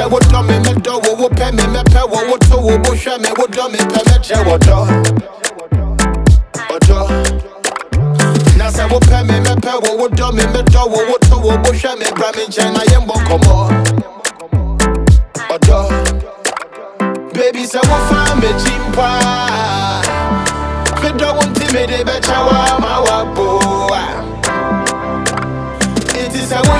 sɛ wodɔ me mɛdɔ wo wopɛ me mɛpɛ wo woto wo wohwɛ me? Wodɔ me pɛ mɛkyɛ wɔdɔ ɔdɔ na sɛ wopɛ me mɛpɛ wo wodɔ me mɛdɔ wo woto wo wohwɛ me? Bra me nkyɛn na yɛmmɔ nkɔmmɔ ɔdɔ baby sɛ wofa m'akyi mpaa medɔ wo nti mede bɛkyɛ wo ama waboa nti sɛ wohwɛ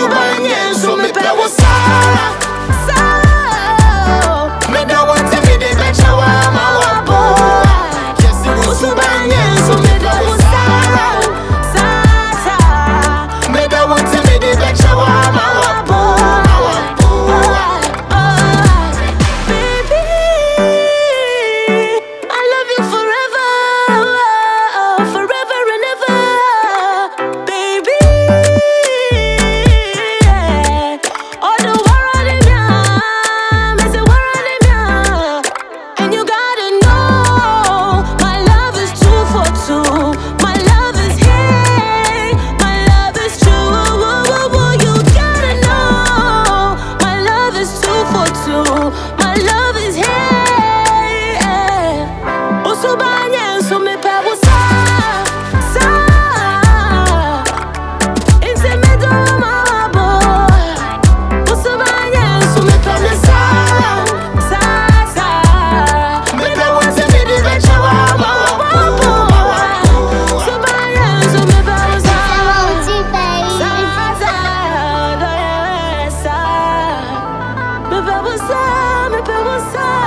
数百年，说没把我杀 me pegou só